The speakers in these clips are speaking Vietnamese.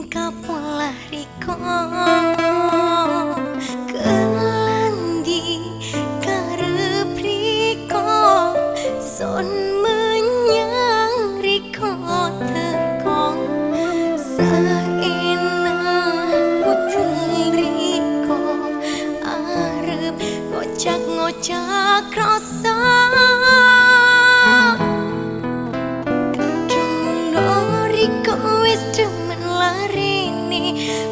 tingkap lari kau Kelandi karep riko Son menyang riko tekong. Saena putel riko Arep ngocak-ngocak rasa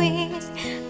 squeeze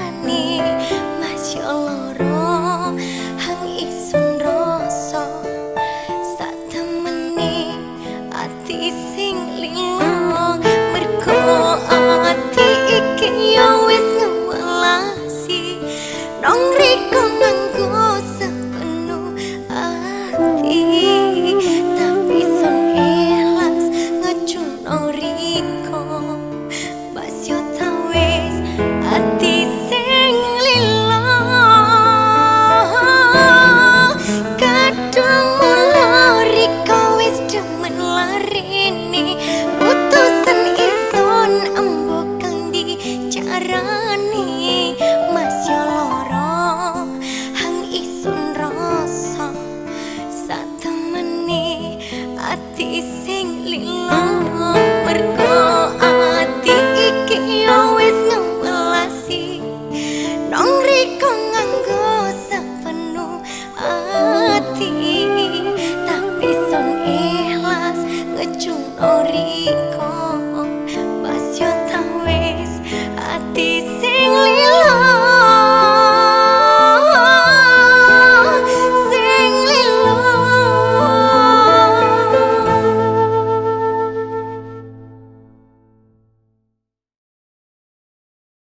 sing linglung mergo